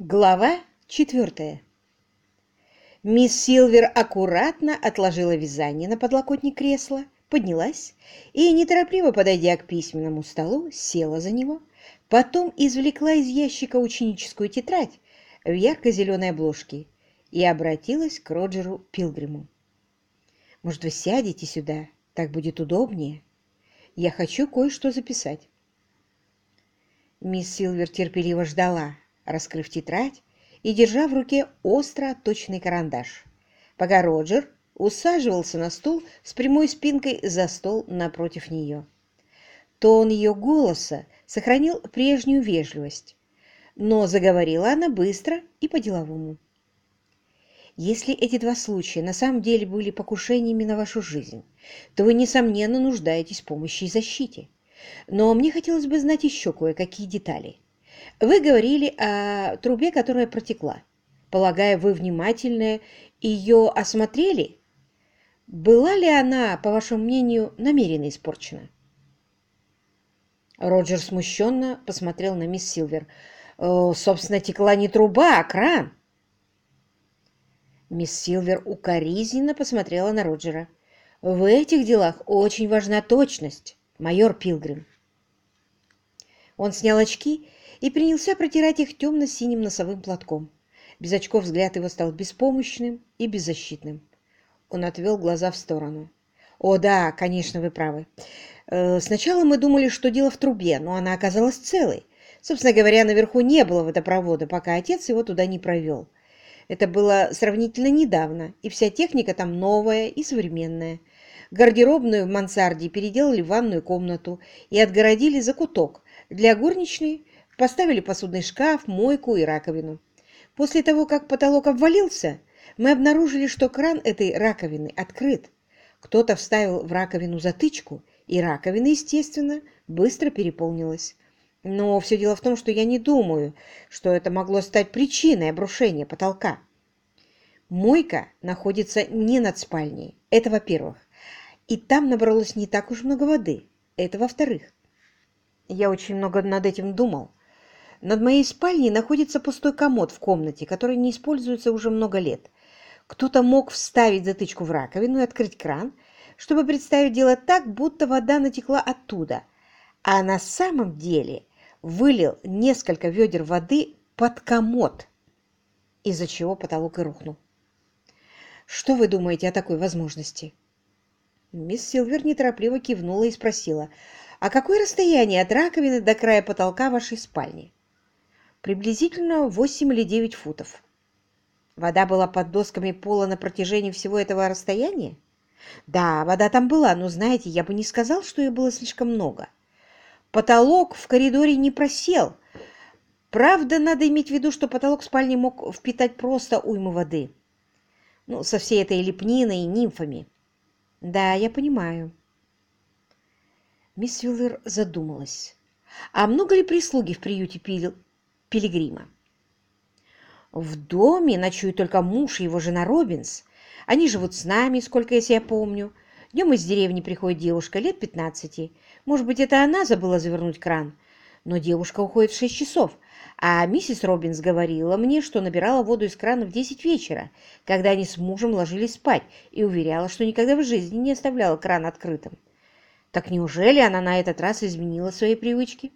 Глава четвертая. Мисс Силвер аккуратно отложила вязание на подлокотник кресла, поднялась и, неторопливо подойдя к письменному столу, села за него, потом извлекла из ящика ученическую тетрадь в ярко-зеленой обложке и обратилась к Роджеру Пилгриму. «Может, вы сядете сюда? Так будет удобнее. Я хочу кое-что записать». Мисс Силвер терпеливо ждала, раскрыв тетрадь и держа в руке остро отточенный карандаш, пока Роджер усаживался на стул с прямой спинкой за стол напротив нее. Тон ее голоса сохранил прежнюю вежливость, но заговорила она быстро и по-деловому. Если эти два случая на самом деле были покушениями на вашу жизнь, то вы, несомненно, нуждаетесь в помощи и защите. Но мне хотелось бы знать еще кое-какие детали. Вы говорили о трубе, которая протекла. Полагаю, вы внимательно ее осмотрели? Была ли она, по вашему мнению, намеренно испорчена? Роджер смущенно посмотрел на мисс Силвер. «Собственно, текла не труба, а кран». Мисс Силвер укоризненно посмотрела на Роджера. «В этих делах очень важна точность, майор Пилгрим». Он снял очки и принялся протирать их темно-синим носовым платком. Без очков взгляд его стал беспомощным и беззащитным. Он отвел глаза в сторону. «О, да, конечно, вы правы. Э, сначала мы думали, что дело в трубе, но она оказалась целой. Собственно говоря, наверху не было водопровода, пока отец его туда не провел. Это было сравнительно недавно, и вся техника там новая и современная. Гардеробную в мансарде переделали в ванную комнату и отгородили закуток для горничной Поставили посудный шкаф, мойку и раковину. После того, как потолок обвалился, мы обнаружили, что кран этой раковины открыт. Кто-то вставил в раковину затычку, и раковина, естественно, быстро переполнилась. Но все дело в том, что я не думаю, что это могло стать причиной обрушения потолка. Мойка находится не над спальней, это во-первых. И там набралось не так уж много воды, это во-вторых. Я очень много над этим думал. Над моей спальней находится пустой комод в комнате, который не используется уже много лет. Кто-то мог вставить затычку в раковину и открыть кран, чтобы представить дело так, будто вода натекла оттуда, а на самом деле вылил несколько ведер воды под комод, из-за чего потолок и рухнул. Что вы думаете о такой возможности? Мисс Силвер неторопливо кивнула и спросила, а какое расстояние от раковины до края потолка вашей спальни? Приблизительно 8 или 9 футов. Вода была под досками пола на протяжении всего этого расстояния? Да, вода там была, но, знаете, я бы не сказал, что ее было слишком много. Потолок в коридоре не просел. Правда, надо иметь в виду, что потолок спальни мог впитать просто уйму воды. Ну, со всей этой лепниной и нимфами. Да, я понимаю. Мисс Виллер задумалась. А много ли прислуги в приюте пил пилигрима. В доме ночует только муж и его жена Робинс. Они живут с нами, сколько я себя помню. Днем из деревни приходит девушка лет 15. Может быть, это она забыла завернуть кран. Но девушка уходит в 6 часов. А миссис Робинс говорила мне, что набирала воду из крана в 10 вечера, когда они с мужем ложились спать, и уверяла, что никогда в жизни не оставляла кран открытым. Так неужели она на этот раз изменила свои привычки?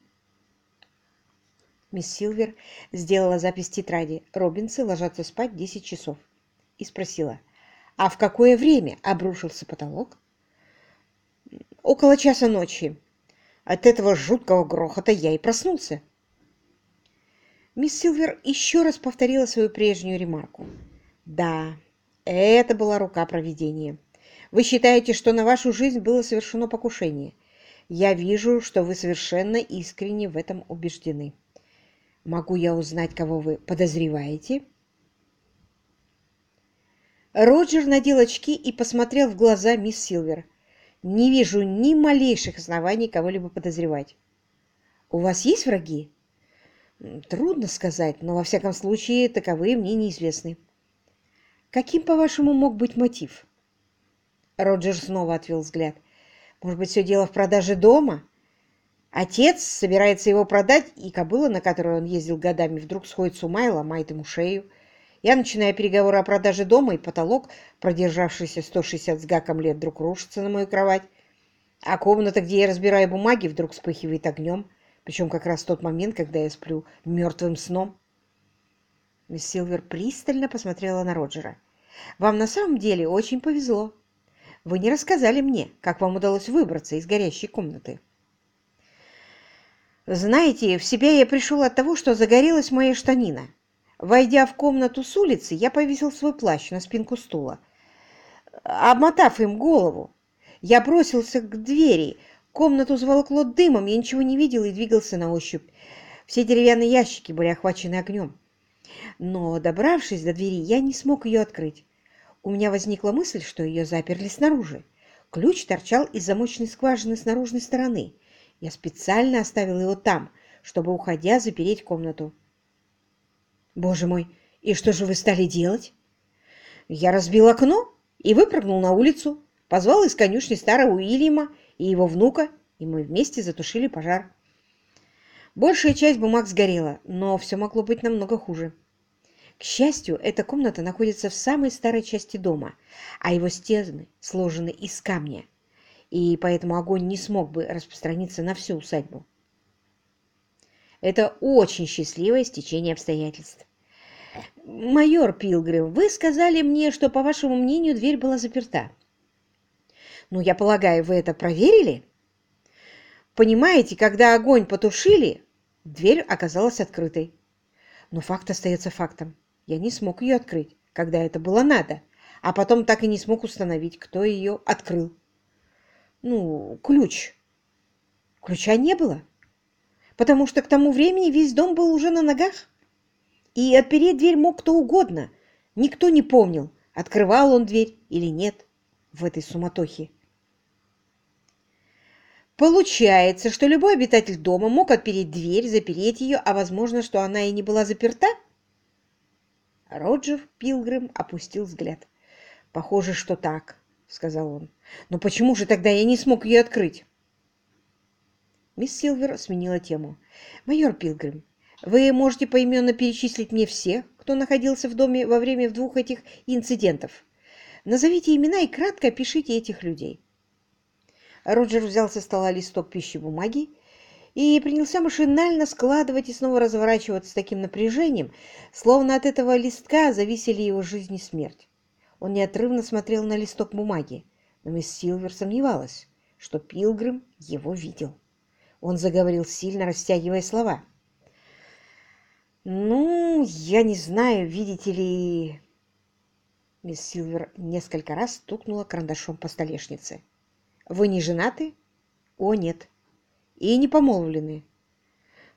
Мисс Силвер сделала запись тетради «Робинсы ложатся спать в 10 часов» и спросила, «А в какое время обрушился потолок?» «Около часа ночи. От этого жуткого грохота я и проснулся». Мисс Силвер еще раз повторила свою прежнюю ремарку. «Да, это была рука провидения. Вы считаете, что на вашу жизнь было совершено покушение. Я вижу, что вы совершенно искренне в этом убеждены». Могу я узнать, кого вы подозреваете?» Роджер надел очки и посмотрел в глаза мисс Силвер. «Не вижу ни малейших оснований кого-либо подозревать. У вас есть враги?» «Трудно сказать, но во всяком случае таковые мне неизвестны». «Каким, по-вашему, мог быть мотив?» Роджер снова отвел взгляд. «Может быть, все дело в продаже дома?» Отец собирается его продать, и кобыла, на которой он ездил годами, вдруг сходит с ума и ломает ему шею. Я начинаю переговоры о продаже дома, и потолок, продержавшийся 160 с гаком лет, вдруг рушится на мою кровать. А комната, где я разбираю бумаги, вдруг вспыхивает огнем, причем как раз в тот момент, когда я сплю мертвым сном. Мисс Силвер пристально посмотрела на Роджера. «Вам на самом деле очень повезло. Вы не рассказали мне, как вам удалось выбраться из горящей комнаты». Знаете, в себя я пришел от того, что загорелась моя штанина. Войдя в комнату с улицы, я повесил свой плащ на спинку стула. Обмотав им голову, я бросился к двери. Комнату заволокло дымом, я ничего не видел и двигался на ощупь. Все деревянные ящики были охвачены огнем. Но, добравшись до двери, я не смог ее открыть. У меня возникла мысль, что ее заперли снаружи. Ключ торчал из замочной скважины с наружной стороны. Я специально оставил его там, чтобы, уходя, запереть комнату. Боже мой, и что же вы стали делать? Я разбил окно и выпрыгнул на улицу, позвал из конюшни старого Уильяма и его внука, и мы вместе затушили пожар. Большая часть бумаг сгорела, но все могло быть намного хуже. К счастью, эта комната находится в самой старой части дома, а его стены сложены из камня и поэтому огонь не смог бы распространиться на всю усадьбу. Это очень счастливое стечение обстоятельств. «Майор Пилгрим, вы сказали мне, что, по вашему мнению, дверь была заперта. Ну, я полагаю, вы это проверили? Понимаете, когда огонь потушили, дверь оказалась открытой. Но факт остается фактом. Я не смог ее открыть, когда это было надо, а потом так и не смог установить, кто ее открыл ну, ключ. Ключа не было, потому что к тому времени весь дом был уже на ногах. И отпереть дверь мог кто угодно. Никто не помнил, открывал он дверь или нет в этой суматохе. Получается, что любой обитатель дома мог отпереть дверь, запереть ее, а возможно, что она и не была заперта? Роджер Пилгрим опустил взгляд. Похоже, что так сказал он. «Но почему же тогда я не смог ее открыть?» Мисс Силвер сменила тему. «Майор Пилгрим, вы можете поименно перечислить мне всех, кто находился в доме во время двух этих инцидентов. Назовите имена и кратко опишите этих людей». Роджер взял со стола листок пищи бумаги и принялся машинально складывать и снова разворачивать с таким напряжением, словно от этого листка зависели его жизнь и смерть. Он неотрывно смотрел на листок бумаги, но мисс Силвер сомневалась, что Пилгрим его видел. Он заговорил, сильно растягивая слова. «Ну, я не знаю, видите ли...» Мисс Силвер несколько раз стукнула карандашом по столешнице. «Вы не женаты?» «О, нет». «И не помолвлены?»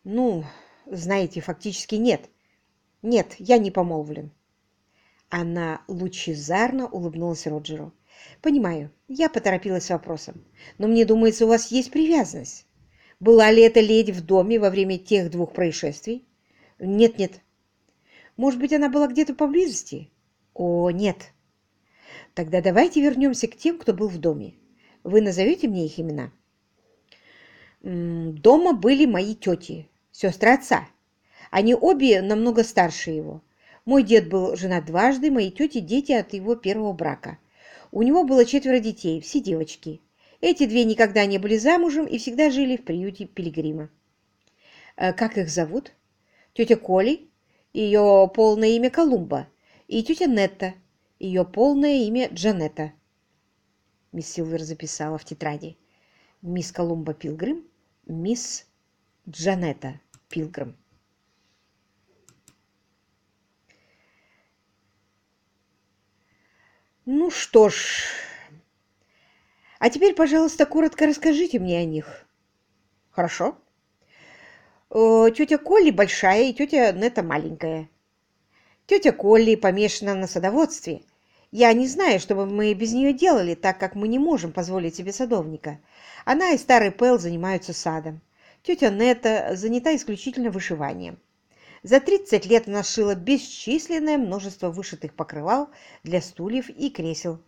«Ну, знаете, фактически нет. Нет, я не помолвлен». Она лучезарно улыбнулась Роджеру. «Понимаю, я поторопилась с вопросом, но мне думается, у вас есть привязанность. Была ли эта леди в доме во время тех двух происшествий?» «Нет-нет». «Может быть, она была где-то поблизости?» «О, нет». «Тогда давайте вернемся к тем, кто был в доме. Вы назовете мне их имена?» «Дома были мои тети, сестры отца. Они обе намного старше его. Мой дед был женат дважды, мои тети – дети от его первого брака. У него было четверо детей, все девочки. Эти две никогда не были замужем и всегда жили в приюте Пилигрима. Э, как их зовут? Тетя Коли, ее полное имя Колумба, и тетя Нетта, ее полное имя Джанетта. Мисс Силвер записала в тетради. Мисс Колумба Пилгрим, мисс Джанетта Пилгрим. Ну что ж, а теперь, пожалуйста, коротко расскажите мне о них. Хорошо. О, тетя Колли большая и тетя Нета маленькая. Тетя Колли помешана на садоводстве. Я не знаю, что бы мы без нее делали, так как мы не можем позволить себе садовника. Она и старый Пэл занимаются садом. Тетя Нета занята исключительно вышиванием. За 30 лет она шила бесчисленное множество вышитых покрывал для стульев и кресел.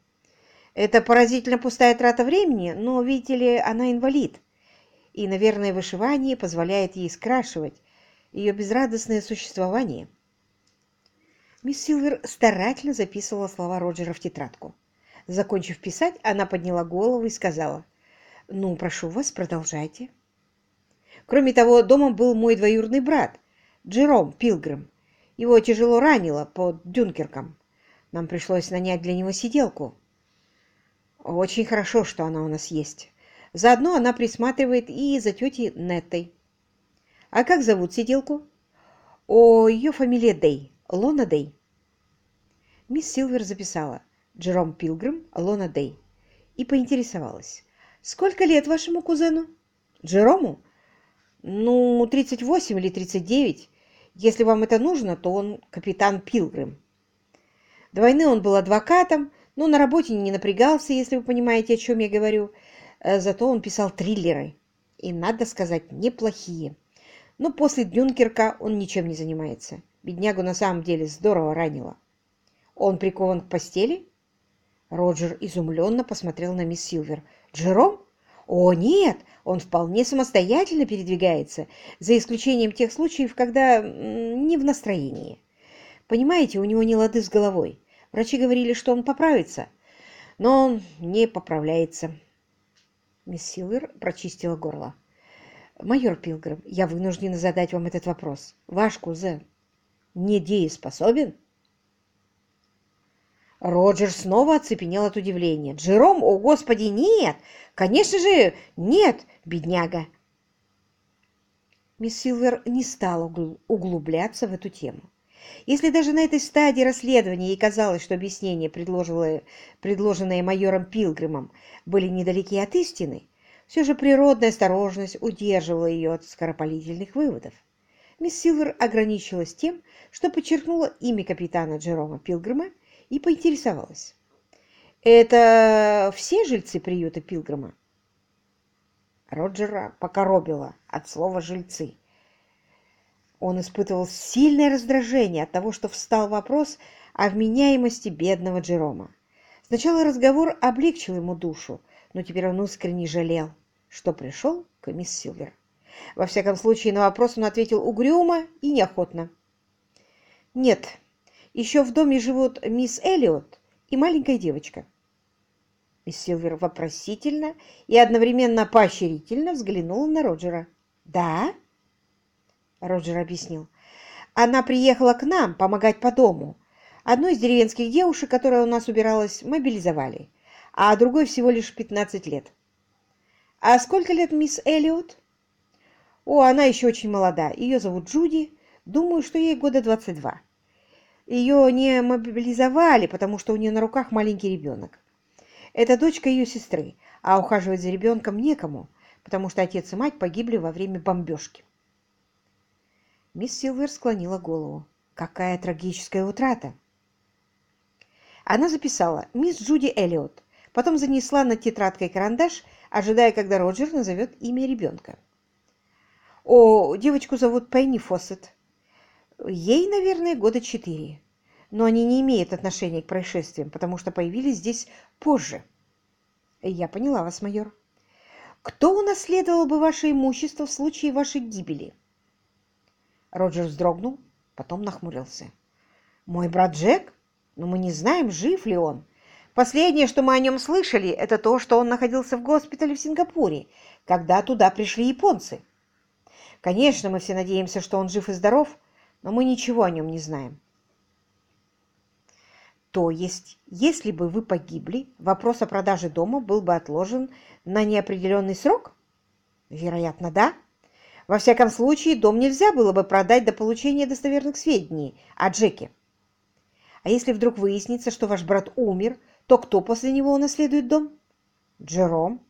Это поразительно пустая трата времени, но, видите ли, она инвалид. и, наверное, вышивание позволяет ей скрашивать ее безрадостное существование. Мисс Силвер старательно записывала слова Роджера в тетрадку. Закончив писать, она подняла голову и сказала, «Ну, прошу вас, продолжайте». Кроме того, дома был мой двоюродный брат, Джером Пилгрим. Его тяжело ранило под Дюнкерком. Нам пришлось нанять для него сиделку. Очень хорошо, что она у нас есть. Заодно она присматривает и за тетей Неттой. А как зовут сиделку? О, ее фамилия Дей. Лона Дей. Мисс Силвер записала Джером Пилгрим, Лона Дей и поинтересовалась. Сколько лет вашему кузену? Джерому? Ну, 38 или 39. Если вам это нужно, то он капитан Пилгрим. До войны он был адвокатом, но на работе не напрягался, если вы понимаете, о чем я говорю. Э, зато он писал триллеры. И, надо сказать, неплохие. Но после Дюнкерка он ничем не занимается. Беднягу на самом деле здорово ранило. Он прикован к постели? Роджер изумленно посмотрел на мисс Силвер. Джером? О, нет, он вполне самостоятельно передвигается, за исключением тех случаев, когда не в настроении. Понимаете, у него не лады с головой. Врачи говорили, что он поправится, но он не поправляется. Мисс Силвер прочистила горло. «Майор Пилгрим, я вынуждена задать вам этот вопрос. Ваш кузен недееспособен?» Роджер снова оцепенел от удивления. «Джером? О, Господи, нет! Конечно же, нет, бедняга!» Мисс Силвер не стала углубляться в эту тему. Если даже на этой стадии расследования ей казалось, что объяснения, предложенные майором Пилгримом, были недалеки от истины, все же природная осторожность удерживала ее от скоропалительных выводов. Мисс Силвер ограничилась тем, что подчеркнула имя капитана Джерома Пилгрима и поинтересовалась. «Это все жильцы приюта Пилгрима?» Роджера покоробило от слова «жильцы». Он испытывал сильное раздражение от того, что встал вопрос о вменяемости бедного Джерома. Сначала разговор облегчил ему душу, но теперь он искренне жалел, что пришел к мисс Силвер. Во всяком случае, на вопрос он ответил угрюмо и неохотно. «Нет, еще в доме живут мисс Эллиот и маленькая девочка». Мисс Силвер вопросительно и одновременно поощрительно взглянула на Роджера. «Да?» Роджер объяснил. Она приехала к нам помогать по дому. Одну из деревенских девушек, которая у нас убиралась, мобилизовали, а другой всего лишь 15 лет. А сколько лет мисс Эллиот? О, она еще очень молода. Ее зовут Джуди. Думаю, что ей года 22. Ее не мобилизовали, потому что у нее на руках маленький ребенок. Это дочка ее сестры, а ухаживать за ребенком некому, потому что отец и мать погибли во время бомбежки. Мисс Силвер склонила голову. Какая трагическая утрата! Она записала «Мисс Джуди Эллиот», потом занесла над тетрадкой карандаш, ожидая, когда Роджер назовет имя ребенка. «О, девочку зовут Пенни Фоссет. Ей, наверное, года четыре, но они не имеют отношения к происшествиям, потому что появились здесь позже». «Я поняла вас, майор. Кто унаследовал бы ваше имущество в случае вашей гибели?» Роджер вздрогнул, потом нахмурился. «Мой брат Джек? Но мы не знаем, жив ли он. Последнее, что мы о нем слышали, это то, что он находился в госпитале в Сингапуре, когда туда пришли японцы. Конечно, мы все надеемся, что он жив и здоров, но мы ничего о нем не знаем. То есть, если бы вы погибли, вопрос о продаже дома был бы отложен на неопределенный срок? Вероятно, да. Во всяком случае, дом нельзя было бы продать до получения достоверных сведений о Джеке. А если вдруг выяснится, что ваш брат умер, то кто после него унаследует дом? Джером.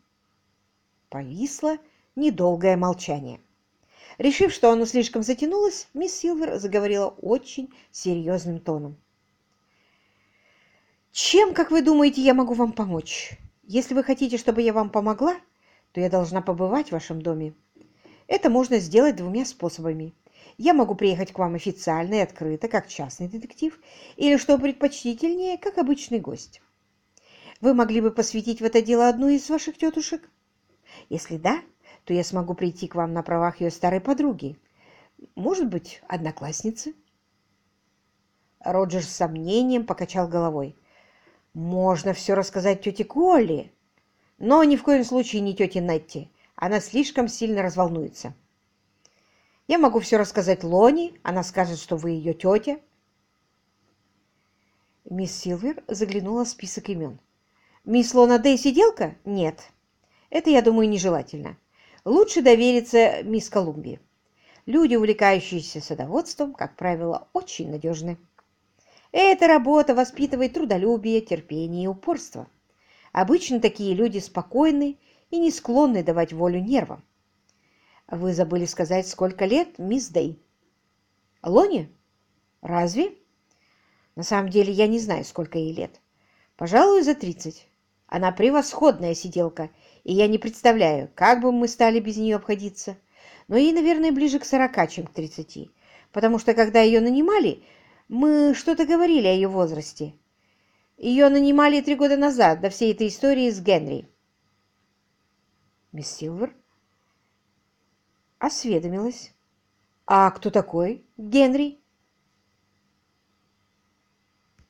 Повисло недолгое молчание. Решив, что оно слишком затянулось, мисс Силвер заговорила очень серьезным тоном. «Чем, как вы думаете, я могу вам помочь? Если вы хотите, чтобы я вам помогла, то я должна побывать в вашем доме. Это можно сделать двумя способами. Я могу приехать к вам официально и открыто, как частный детектив, или, что предпочтительнее, как обычный гость. Вы могли бы посвятить в это дело одну из ваших тетушек? Если да, то я смогу прийти к вам на правах ее старой подруги. Может быть, одноклассницы?» Роджер с сомнением покачал головой. «Можно все рассказать тете Колли, но ни в коем случае не тете Нетти. Она слишком сильно разволнуется. Я могу все рассказать Лони, она скажет, что вы ее тетя». Мисс Силвер заглянула в список имен. «Мисс Лона Дэй сиделка? Нет. Это, я думаю, нежелательно. Лучше довериться мисс Колумбии. Люди, увлекающиеся садоводством, как правило, очень надежны. Эта работа воспитывает трудолюбие, терпение и упорство. Обычно такие люди спокойны и не склонны давать волю нервам. Вы забыли сказать, сколько лет, мисс Дэй? Лоне? Разве? На самом деле я не знаю, сколько ей лет. Пожалуй, за тридцать. Она превосходная сиделка, и я не представляю, как бы мы стали без нее обходиться. Но ей, наверное, ближе к сорока, чем к тридцати, потому что, когда ее нанимали, мы что-то говорили о ее возрасте. Ее нанимали три года назад, до всей этой истории с Генри. Мисс Силвер осведомилась. «А кто такой Генри?»